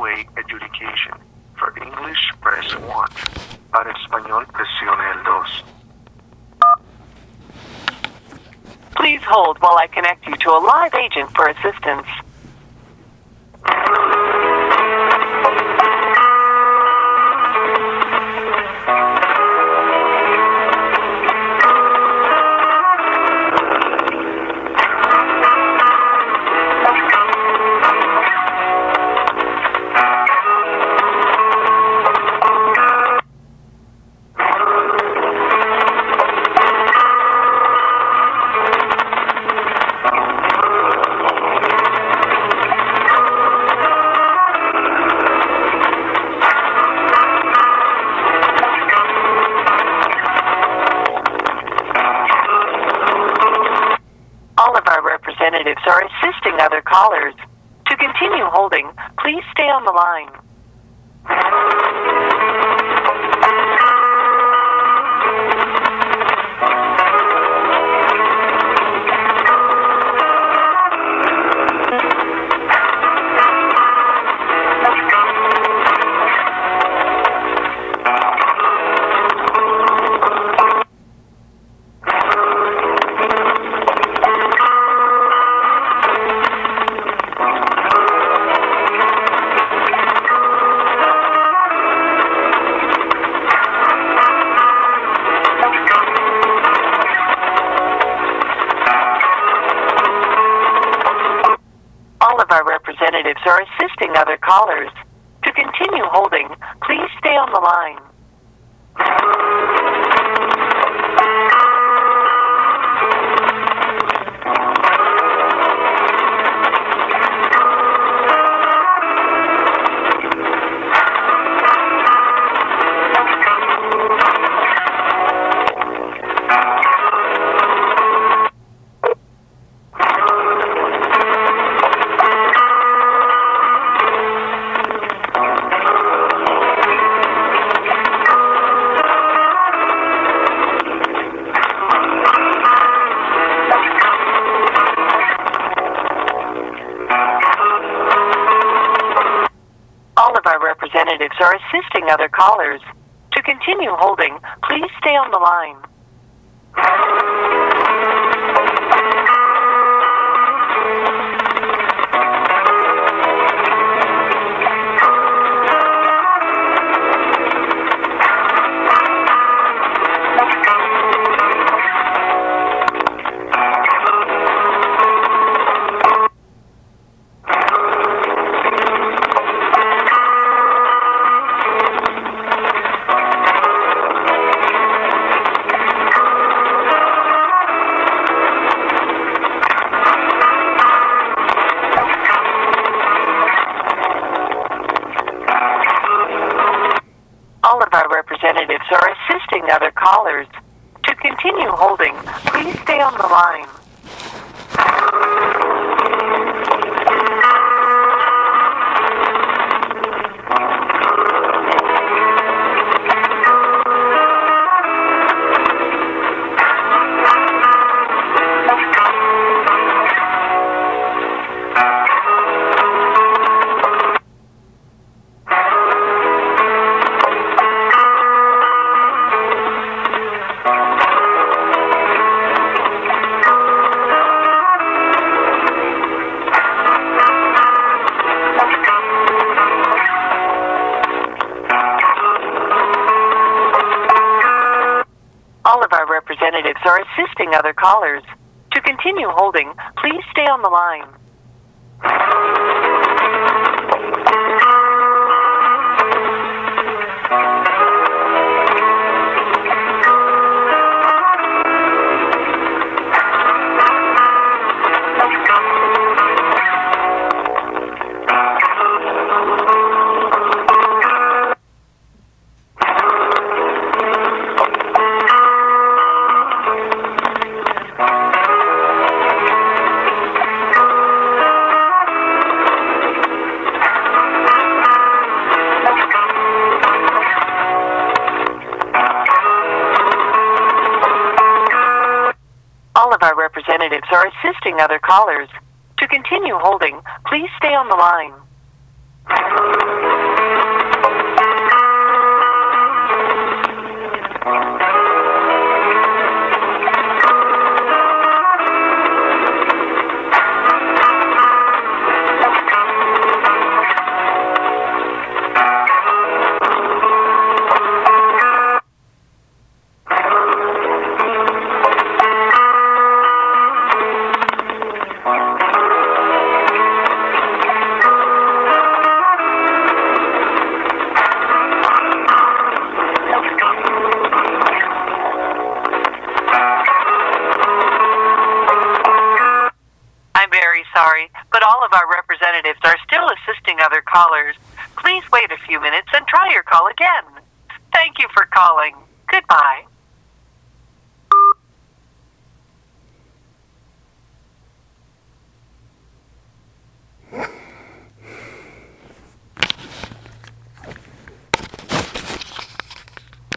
One-Way Adjudication. For English, press 1. Para español, presione el 2. Please hold while I connect you to a live agent for assistance. Assisting other callers. To continue holding, please stay on the line. Of our representatives are assisting other callers. To continue holding, please stay on the line. Representatives are assisting other callers. To continue holding, please stay on the line. Representatives are assisting other callers. To continue holding, please stay on the line. Are assisting other callers. To continue holding, please stay on the line. Representatives are assisting other callers. To continue holding, please stay on the line. sorry, but all of our representatives are still assisting other callers. Please wait a few minutes and try your call again. Thank you for calling. Goodbye.